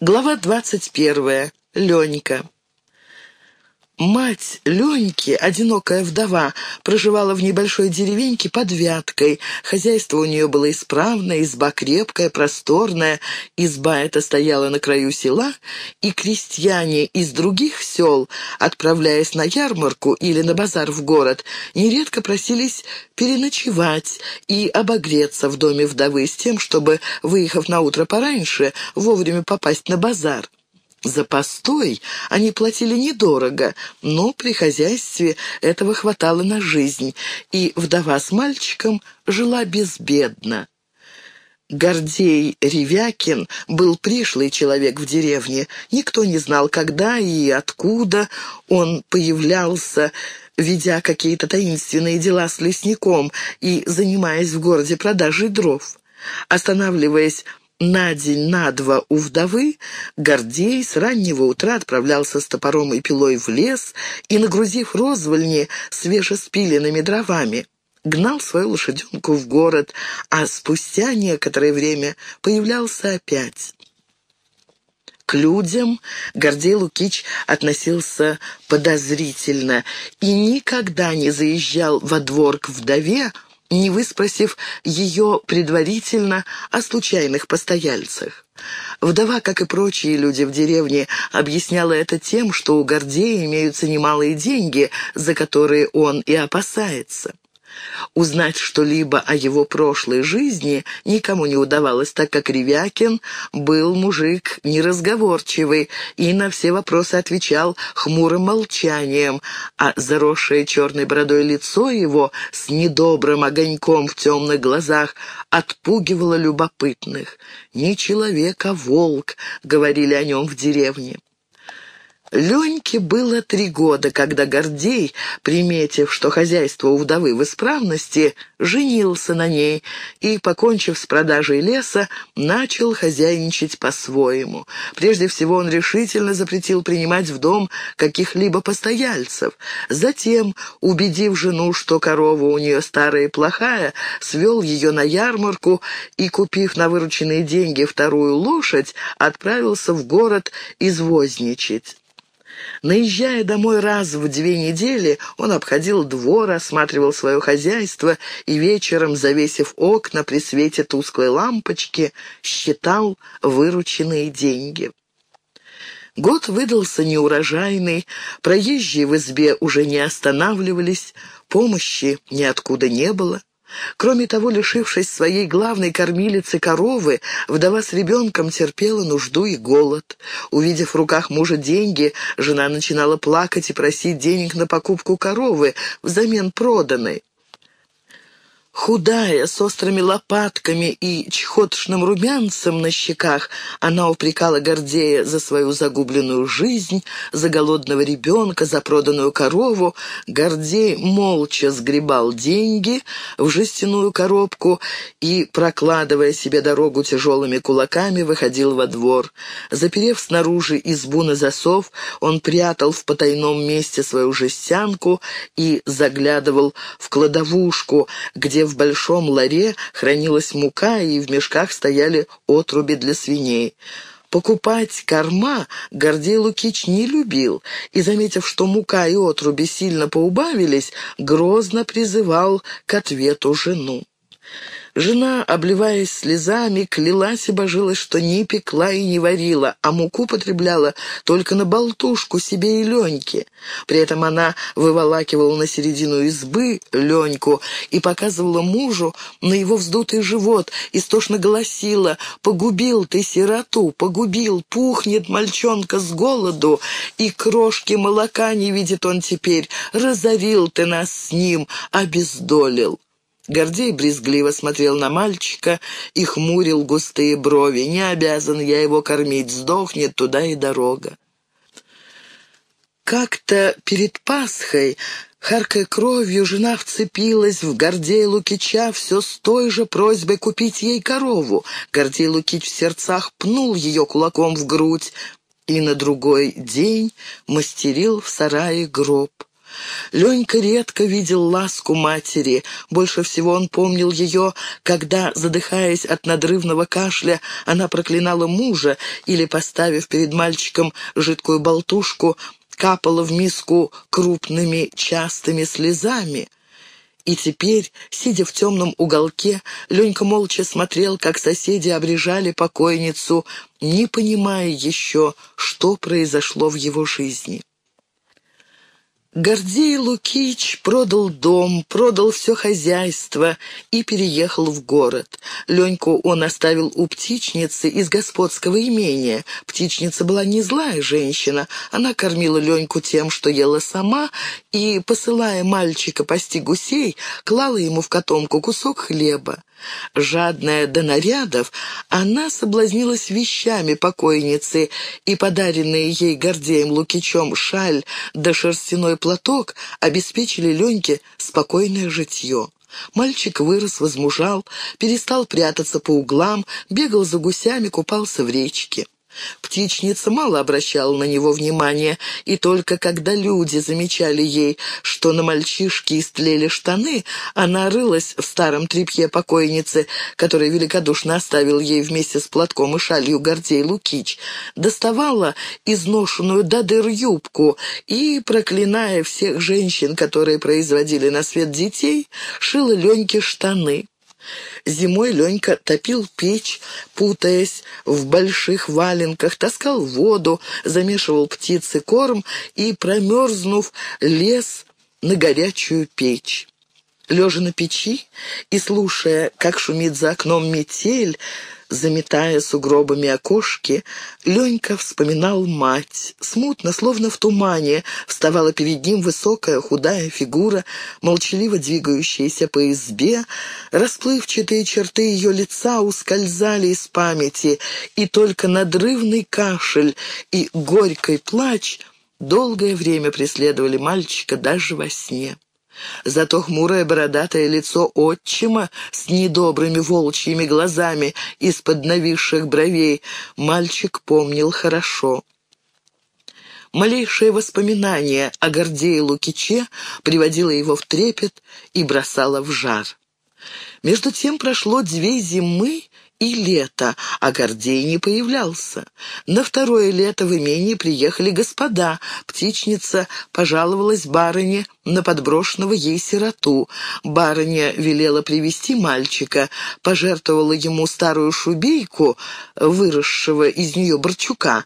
Глава двадцать первая. Ленька. Мать Леньки, одинокая вдова, проживала в небольшой деревеньке под Вяткой. Хозяйство у нее было исправное, изба крепкая, просторная. Изба эта стояла на краю села, и крестьяне из других сел, отправляясь на ярмарку или на базар в город, нередко просились переночевать и обогреться в доме вдовы с тем, чтобы, выехав на утро пораньше, вовремя попасть на базар. За постой они платили недорого, но при хозяйстве этого хватало на жизнь, и вдова с мальчиком жила безбедно. Гордей Ревякин был пришлый человек в деревне. Никто не знал, когда и откуда он появлялся, ведя какие-то таинственные дела с лесником и занимаясь в городе продажей дров. Останавливаясь на день, на два у вдовы Гордей с раннего утра отправлялся с топором и пилой в лес и, нагрузив розвольни свежеспиленными дровами, гнал свою лошаденку в город, а спустя некоторое время появлялся опять. К людям Гордей Лукич относился подозрительно и никогда не заезжал во двор к вдове, не выспросив ее предварительно о случайных постояльцах. Вдова, как и прочие люди в деревне, объясняла это тем, что у Гордея имеются немалые деньги, за которые он и опасается. Узнать что-либо о его прошлой жизни никому не удавалось, так как Ревякин был мужик неразговорчивый и на все вопросы отвечал хмурым молчанием, а заросшее черной бородой лицо его с недобрым огоньком в темных глазах отпугивало любопытных. «Не человек, а волк», — говорили о нем в деревне. Леньке было три года, когда Гордей, приметив, что хозяйство у вдовы в исправности, женился на ней и, покончив с продажей леса, начал хозяйничать по-своему. Прежде всего он решительно запретил принимать в дом каких-либо постояльцев. Затем, убедив жену, что корова у нее старая и плохая, свел ее на ярмарку и, купив на вырученные деньги вторую лошадь, отправился в город извозничать. Наезжая домой раз в две недели, он обходил двор, осматривал свое хозяйство и вечером, завесив окна при свете тусклой лампочки, считал вырученные деньги. Год выдался неурожайный, проезжие в избе уже не останавливались, помощи ниоткуда не было. Кроме того, лишившись своей главной кормилицы коровы, вдова с ребенком терпела нужду и голод. Увидев в руках мужа деньги, жена начинала плакать и просить денег на покупку коровы взамен проданной. Худая, с острыми лопатками и чехотшным румянцем на щеках, она упрекала Гордея за свою загубленную жизнь, за голодного ребенка, за проданную корову. Гордей молча сгребал деньги в жестяную коробку и, прокладывая себе дорогу тяжелыми кулаками, выходил во двор. Заперев снаружи избу на засов, он прятал в потайном месте свою жестянку и заглядывал в кладовушку, где в большом ларе хранилась мука, и в мешках стояли отруби для свиней. Покупать корма Гордей Лукич не любил, и, заметив, что мука и отруби сильно поубавились, грозно призывал к ответу жену. Жена, обливаясь слезами, клялась и божилась, что не пекла и не варила, а муку потребляла только на болтушку себе и Леньке. При этом она выволакивала на середину избы Леньку и показывала мужу на его вздутый живот, истошно голосила «Погубил ты сироту, погубил, пухнет мальчонка с голоду, и крошки молока не видит он теперь, разорил ты нас с ним, обездолил». Гордей брезгливо смотрел на мальчика и хмурил густые брови. «Не обязан я его кормить, сдохнет туда и дорога». Как-то перед Пасхой, харкая кровью, жена вцепилась в Гордея Лукича все с той же просьбой купить ей корову. Гордей Лукич в сердцах пнул ее кулаком в грудь и на другой день мастерил в сарае гроб. Ленька редко видел ласку матери. Больше всего он помнил ее, когда, задыхаясь от надрывного кашля, она проклинала мужа или, поставив перед мальчиком жидкую болтушку, капала в миску крупными частыми слезами. И теперь, сидя в темном уголке, Ленька молча смотрел, как соседи обрежали покойницу, не понимая еще, что произошло в его жизни. Гордей Лукич продал дом, продал все хозяйство и переехал в город. Леньку он оставил у птичницы из господского имения. Птичница была не злая женщина, она кормила Леньку тем, что ела сама, и, посылая мальчика пасти гусей, клала ему в котомку кусок хлеба. Жадная до нарядов, она соблазнилась вещами покойницы, и подаренные ей Гордеем Лукичем шаль да шерстяной платок обеспечили Леньке спокойное житье. Мальчик вырос, возмужал, перестал прятаться по углам, бегал за гусями, купался в речке. Птичница мало обращала на него внимания, и только когда люди замечали ей, что на мальчишке истлели штаны, она рылась в старом тряпье покойницы, который великодушно оставил ей вместе с платком и шалью Гордей Лукич, доставала изношенную до дыр юбку и, проклиная всех женщин, которые производили на свет детей, шила Леньке штаны. Зимой Ленька топил печь, путаясь в больших валенках, таскал воду, замешивал птицы корм и, промерзнув, лез на горячую печь. Лежа на печи и слушая, как шумит за окном метель, заметая сугробами окошки, Ленька вспоминал мать. Смутно, словно в тумане, вставала перед ним высокая худая фигура, молчаливо двигающаяся по избе. Расплывчатые черты ее лица ускользали из памяти, и только надрывный кашель и горький плач долгое время преследовали мальчика даже во сне. Зато хмурое бородатое лицо отчима с недобрыми волчьими глазами из-под нависших бровей мальчик помнил хорошо. Малейшее воспоминание о Гордее Лукиче приводило его в трепет и бросало в жар. Между тем прошло две зимы, и лето, а Гордей не появлялся. На второе лето в имении приехали господа. Птичница пожаловалась барыне на подброшенного ей сироту. Барыня велела привести мальчика, пожертвовала ему старую шубейку, выросшего из нее Борчука,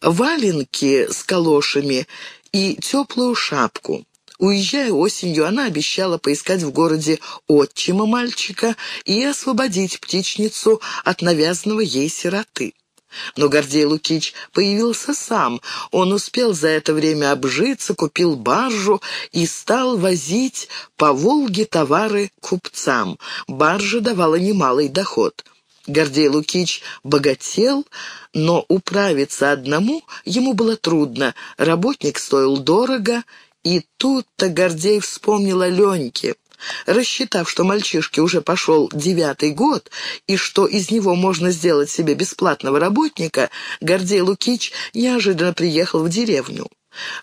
валенки с калошами и теплую шапку. Уезжая осенью, она обещала поискать в городе отчима мальчика и освободить птичницу от навязанного ей сироты. Но Гордей Лукич появился сам. Он успел за это время обжиться, купил баржу и стал возить по Волге товары купцам. Баржа давала немалый доход. Гордей Лукич богател, но управиться одному ему было трудно. Работник стоил дорого, и тут-то Гордей вспомнил о Леньке. Рассчитав, что мальчишке уже пошел девятый год, и что из него можно сделать себе бесплатного работника, Гордей Лукич неожиданно приехал в деревню.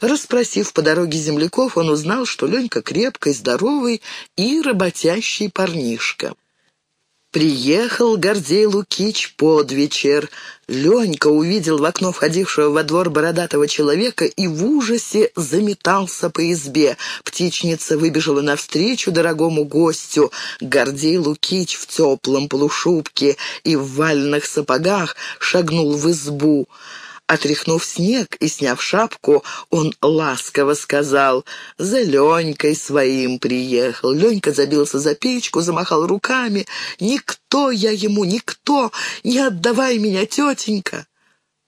Расспросив по дороге земляков, он узнал, что Ленька крепкий, здоровый и работящий парнишка. Приехал Гордей Лукич под вечер. Ленька увидел в окно входившего во двор бородатого человека и в ужасе заметался по избе. Птичница выбежала навстречу дорогому гостю. Гордей Лукич в теплом полушубке и в вальных сапогах шагнул в избу. Отряхнув снег и сняв шапку, он ласково сказал «За Ленькой своим приехал». Ленька забился за печку, замахал руками. «Никто я ему, никто! Не отдавай меня, тетенька!»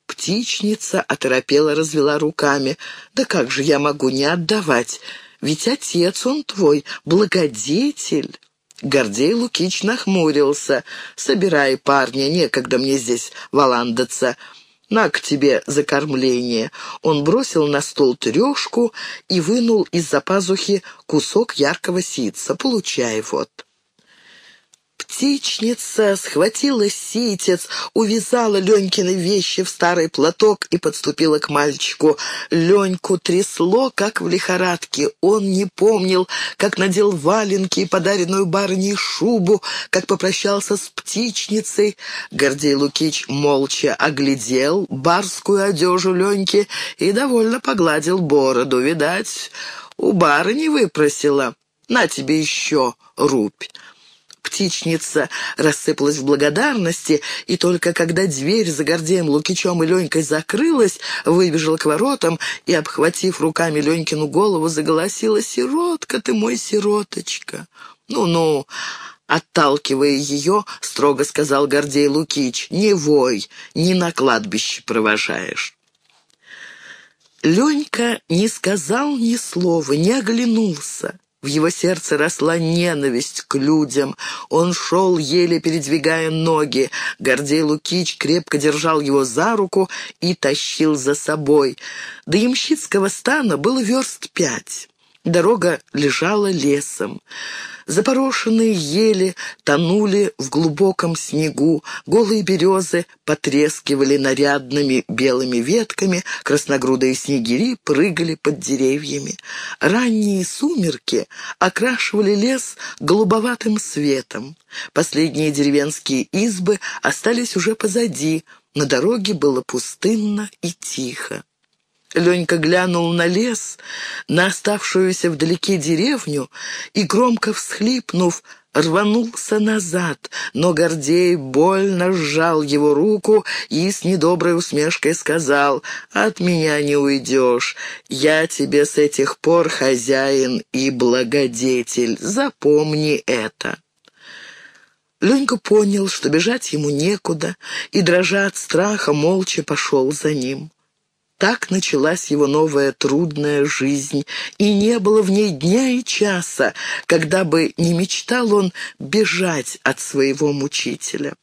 Птичница оторопела, развела руками. «Да как же я могу не отдавать? Ведь отец он твой, благодетель». Гордей Лукич нахмурился. «Собирай, парня, некогда мне здесь валандаться на к тебе закормление!» Он бросил на стол трешку и вынул из-за пазухи кусок яркого ситца. «Получай вот!» Птичница схватила ситец, увязала Ленькины вещи в старый платок и подступила к мальчику. Леньку трясло, как в лихорадке. Он не помнил, как надел валенки и подаренную барыней шубу, как попрощался с птичницей. Гордей Лукич молча оглядел барскую одежу Леньки и довольно погладил бороду. Видать, у барыни выпросила. На тебе еще рубь. Птичница рассыпалась в благодарности, и только когда дверь за Гордеем Лукичем и Ленькой закрылась, выбежала к воротам и, обхватив руками Ленькину голову, заголосила «Сиротка ты мой, сироточка!» «Ну-ну!» Отталкивая ее, строго сказал Гордей Лукич, «Не вой, не на кладбище провожаешь». Ленька не сказал ни слова, не оглянулся. В его сердце росла ненависть к людям. Он шел, еле передвигая ноги. Гордей Лукич крепко держал его за руку и тащил за собой. До ямщицкого стана было верст пять. Дорога лежала лесом. Запорошенные ели тонули в глубоком снегу, голые березы потрескивали нарядными белыми ветками, красногрудые снегири прыгали под деревьями. Ранние сумерки окрашивали лес голубоватым светом. Последние деревенские избы остались уже позади, на дороге было пустынно и тихо. Ленька глянул на лес, на оставшуюся вдалеке деревню и, громко всхлипнув, рванулся назад, но Гордей больно сжал его руку и с недоброй усмешкой сказал, «От меня не уйдешь, я тебе с этих пор хозяин и благодетель, запомни это». Ленька понял, что бежать ему некуда, и, дрожа от страха, молча пошел за ним. Так началась его новая трудная жизнь, и не было в ней дня и часа, когда бы не мечтал он бежать от своего мучителя.